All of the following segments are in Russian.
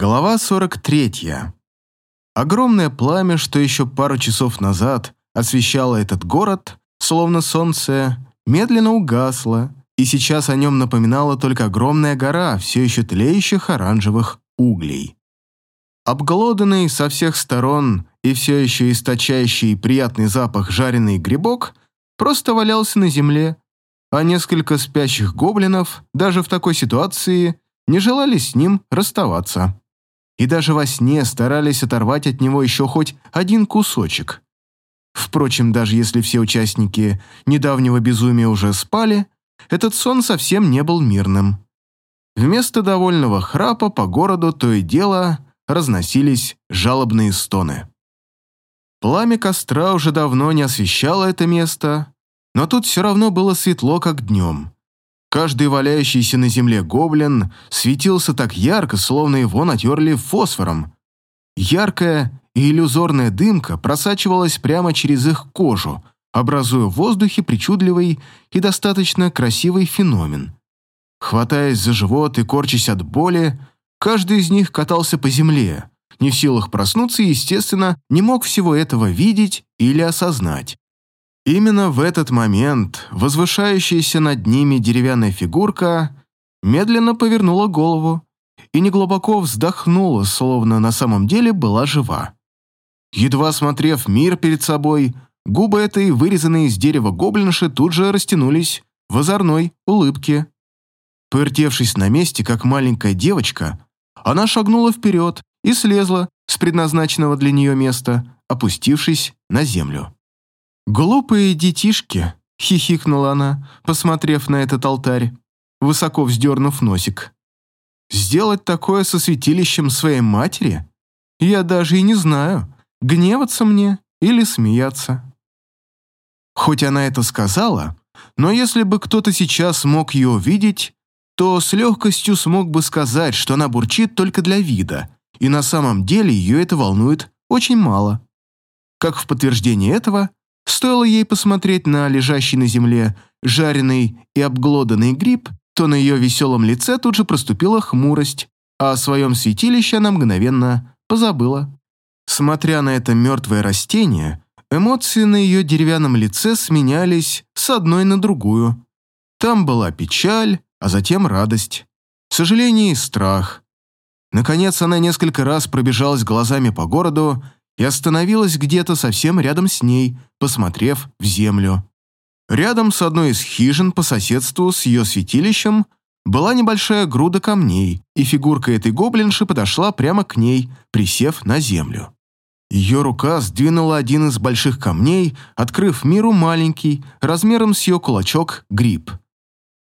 Глава 43. Огромное пламя, что еще пару часов назад освещало этот город, словно солнце, медленно угасло, и сейчас о нем напоминала только огромная гора все еще тлеющих оранжевых углей. Обглоданный со всех сторон и все еще источающий приятный запах жареный грибок просто валялся на земле, а несколько спящих гоблинов даже в такой ситуации не желали с ним расставаться и даже во сне старались оторвать от него еще хоть один кусочек. Впрочем, даже если все участники недавнего безумия уже спали, этот сон совсем не был мирным. Вместо довольного храпа по городу то и дело разносились жалобные стоны. Пламя костра уже давно не освещало это место, но тут все равно было светло, как днем. Каждый валяющийся на земле гоблин светился так ярко, словно его натерли фосфором. Яркая и иллюзорная дымка просачивалась прямо через их кожу, образуя в воздухе причудливый и достаточно красивый феномен. Хватаясь за живот и корчась от боли, каждый из них катался по земле, не в силах проснуться и, естественно, не мог всего этого видеть или осознать. Именно в этот момент возвышающаяся над ними деревянная фигурка медленно повернула голову и неглубоко вздохнула, словно на самом деле была жива. Едва смотрев мир перед собой, губы этой, вырезанные из дерева гоблинши, тут же растянулись в озорной улыбке. Повертевшись на месте, как маленькая девочка, она шагнула вперед и слезла с предназначенного для нее места, опустившись на землю. «Глупые детишки», — хихикнула она, посмотрев на этот алтарь, высоко вздернув носик. «Сделать такое со святилищем своей матери? Я даже и не знаю, гневаться мне или смеяться». Хоть она это сказала, но если бы кто-то сейчас мог ее увидеть, то с легкостью смог бы сказать, что она бурчит только для вида, и на самом деле ее это волнует очень мало. Как в подтверждение этого, Стоило ей посмотреть на лежащий на земле жареный и обглоданный гриб, то на ее веселом лице тут же проступила хмурость, а о своем святилище она мгновенно позабыла. Смотря на это мертвое растение, эмоции на ее деревянном лице сменялись с одной на другую. Там была печаль, а затем радость, сожаление и страх. Наконец она несколько раз пробежалась глазами по городу и остановилась где-то совсем рядом с ней, посмотрев в землю. Рядом с одной из хижин по соседству с ее святилищем была небольшая груда камней, и фигурка этой гоблинши подошла прямо к ней, присев на землю. Ее рука сдвинула один из больших камней, открыв миру маленький, размером с ее кулачок, гриб.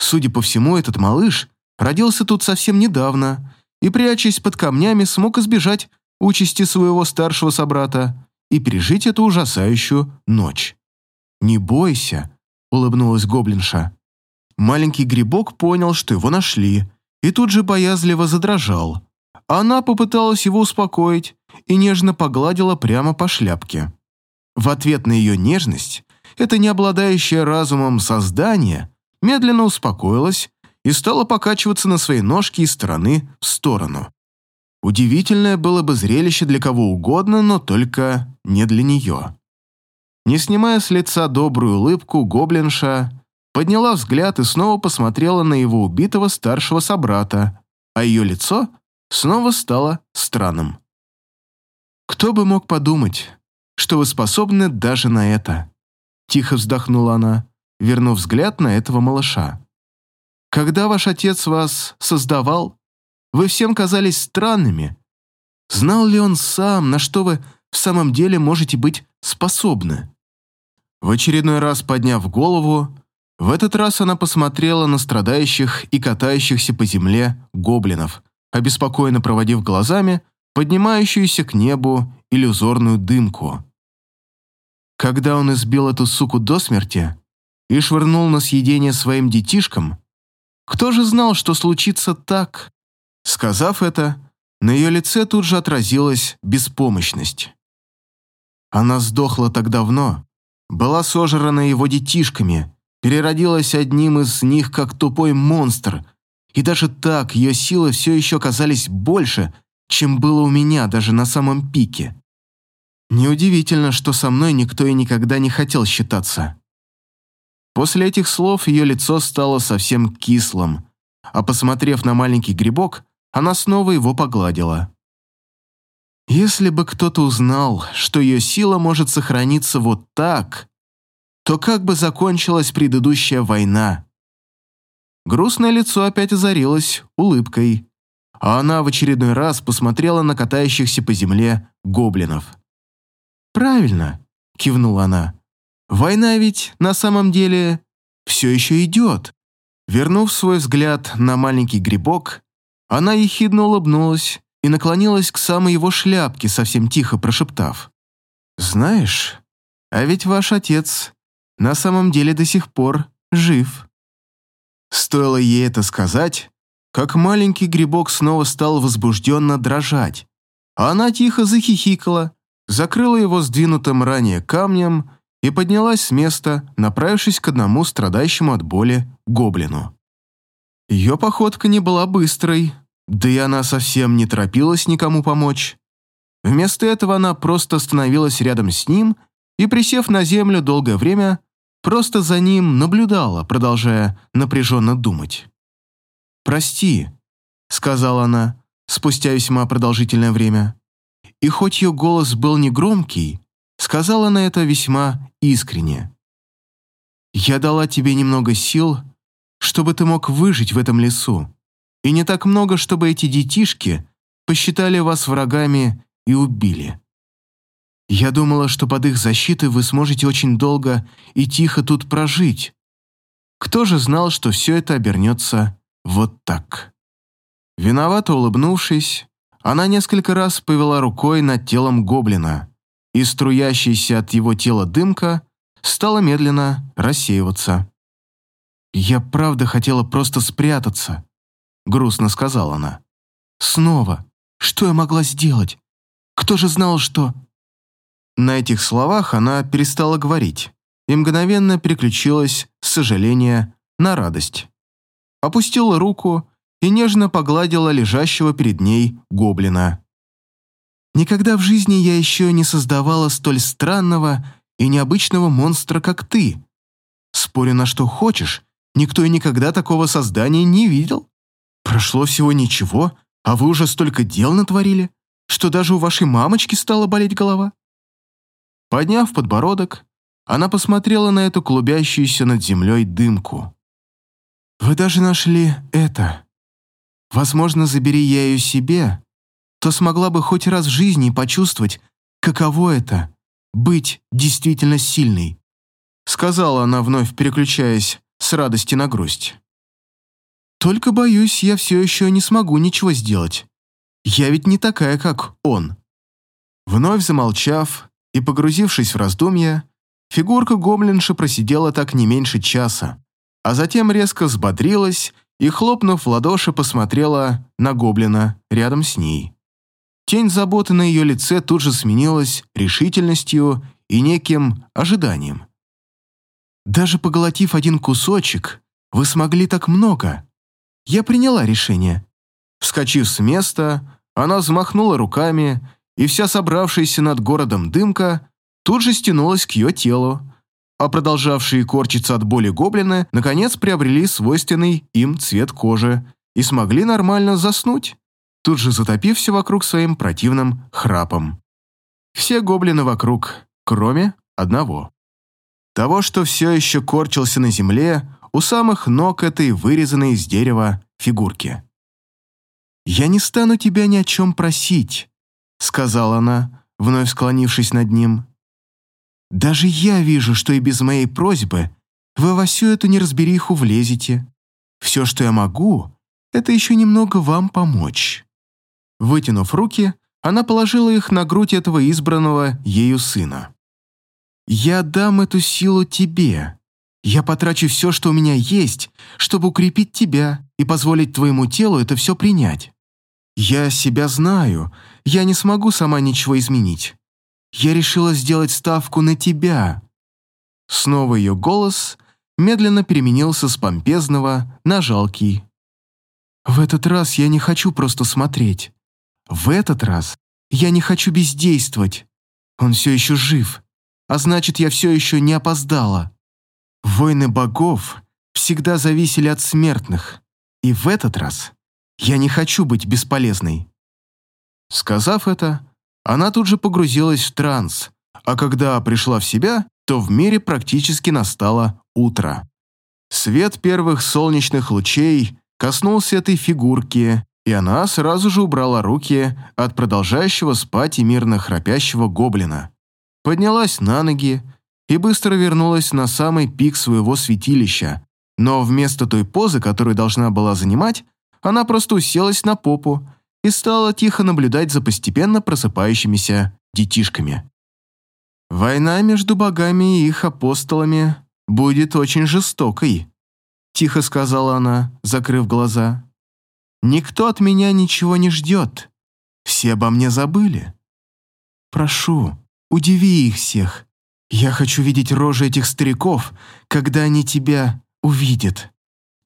Судя по всему, этот малыш родился тут совсем недавно и, прячась под камнями, смог избежать участи своего старшего собрата и пережить эту ужасающую ночь. «Не бойся», — улыбнулась гоблинша. Маленький грибок понял, что его нашли, и тут же боязливо задрожал. Она попыталась его успокоить и нежно погладила прямо по шляпке. В ответ на ее нежность это не обладающее разумом создание медленно успокоилось и стало покачиваться на своей ножке из стороны в сторону. Удивительное было бы зрелище для кого угодно, но только не для нее. Не снимая с лица добрую улыбку, гоблинша подняла взгляд и снова посмотрела на его убитого старшего собрата, а ее лицо снова стало странным. «Кто бы мог подумать, что вы способны даже на это?» Тихо вздохнула она, вернув взгляд на этого малыша. «Когда ваш отец вас создавал, вы всем казались странными. Знал ли он сам, на что вы в самом деле можете быть способны? В очередной раз подняв голову, в этот раз она посмотрела на страдающих и катающихся по земле гоблинов, обеспокоенно проводив глазами поднимающуюся к небу иллюзорную дымку. Когда он избил эту суку до смерти и швырнул на съедение своим детишкам, кто же знал, что случится так, Сказав это, на ее лице тут же отразилась беспомощность. Она сдохла так давно, была сожрана его детишками, переродилась одним из них как тупой монстр, и даже так ее силы все еще казались больше, чем было у меня даже на самом пике. Неудивительно, что со мной никто и никогда не хотел считаться. После этих слов ее лицо стало совсем кислым, а посмотрев на маленький грибок, она снова его погладила. Если бы кто-то узнал, что ее сила может сохраниться вот так, то как бы закончилась предыдущая война? Грустное лицо опять озарилось улыбкой, а она в очередной раз посмотрела на катающихся по земле гоблинов. «Правильно», — кивнула она. «Война ведь на самом деле все еще идет». Вернув свой взгляд на маленький грибок, она ехидно улыбнулась и наклонилась к самой его шляпке, совсем тихо прошептав. «Знаешь, а ведь ваш отец на самом деле до сих пор жив». Стоило ей это сказать, как маленький грибок снова стал возбужденно дрожать, а она тихо захихикала, закрыла его сдвинутым ранее камнем и поднялась с места, направившись к одному страдающему от боли гоблину. Ее походка не была быстрой, да и она совсем не торопилась никому помочь. Вместо этого она просто остановилась рядом с ним и, присев на землю долгое время, просто за ним наблюдала, продолжая напряженно думать. «Прости», — сказала она спустя весьма продолжительное время. И хоть ее голос был негромкий, сказала она это весьма искренне. «Я дала тебе немного сил, чтобы ты мог выжить в этом лесу, и не так много, чтобы эти детишки посчитали вас врагами и убили. Я думала, что под их защитой вы сможете очень долго и тихо тут прожить. Кто же знал, что все это обернется вот так?» Виновато улыбнувшись, она несколько раз повела рукой над телом гоблина, и струящаяся от его тела дымка стала медленно рассеиваться. «Я правда хотела просто спрятаться», — грустно сказала она. «Снова. Что я могла сделать? Кто же знал, что...» На этих словах она перестала говорить и мгновенно переключилась с сожаления на радость. Опустила руку и нежно погладила лежащего перед ней гоблина. «Никогда в жизни я еще не создавала столь странного и необычного монстра, как ты. Спорю на что хочешь, никто и никогда такого создания не видел. Прошло всего ничего, а вы уже столько дел натворили, что даже у вашей мамочки стала болеть голова». Подняв подбородок, она посмотрела на эту клубящуюся над землей дымку. «Вы даже нашли это», Возможно, забери я ее себе, то смогла бы хоть раз в жизни почувствовать, каково это — быть действительно сильной», — сказала она, вновь переключаясь с радости на грусть. «Только, боюсь, я все еще не смогу ничего сделать. Я ведь не такая, как он». Вновь замолчав и погрузившись в раздумья, фигурка гоблинша просидела так не меньше часа, а затем резко взбодрилась и, хлопнув в ладоши, посмотрела на гоблина рядом с ней. Тень заботы на ее лице тут же сменилась решительностью и неким ожиданием. «Даже поглотив один кусочек, вы смогли так много. Я приняла решение». Вскочив с места, она взмахнула руками, и вся собравшаяся над городом дымка тут же стянулась к ее телу, а продолжавшие корчиться от боли гоблины наконец приобрели свойственный им цвет кожи и смогли нормально заснуть, тут же затопив все вокруг своим противным храпом. Все гоблины вокруг, кроме одного. Того, что все еще корчился на земле у самых ног этой вырезанной из дерева фигурки. «Я не стану тебя ни о чем просить», — сказала она, вновь склонившись над ним. Даже я вижу, что и без моей просьбы вы во всю эту неразбериху влезете. Все, что я могу, это еще немного вам помочь». Вытянув руки, она положила их на грудь этого избранного ею сына. «Я дам эту силу тебе. Я потрачу все, что у меня есть, чтобы укрепить тебя и позволить твоему телу это все принять. Я себя знаю, я не смогу сама ничего изменить. Я решила сделать ставку на тебя». Снова ее голос медленно переменился с помпезного на жалкий. «В этот раз я не хочу просто смотреть, в этот раз я не хочу бездействовать. Он все еще жив, а значит, я все еще не опоздала. Войны богов всегда зависели от смертных, и в этот раз я не хочу быть бесполезной». Сказав это, она тут же погрузилась в транс, а когда пришла в себя, то в мире практически настало утро. Свет первых солнечных лучей коснулся этой фигурки, и она сразу же убрала руки от продолжающего спать и мирно храпящего гоблина. Поднялась на ноги и быстро вернулась на самый пик своего святилища, но вместо той позы, которую должна была занимать, она просто уселась на попу и стала тихо наблюдать за постепенно просыпающимися детишками. «Война между богами и их апостолами будет очень жестокой», тихо сказала она, закрыв глаза. «Никто от меня ничего не ждет. Все обо мне забыли. Прошу, удиви их всех. Я хочу видеть рожи этих стариков, когда они тебя увидят.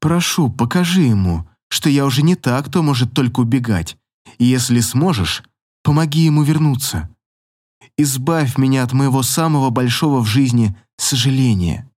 Прошу, покажи ему, что я уже не та, кто может только убегать. И если сможешь, помоги ему вернуться. Избавь меня от моего самого большого в жизни сожаления.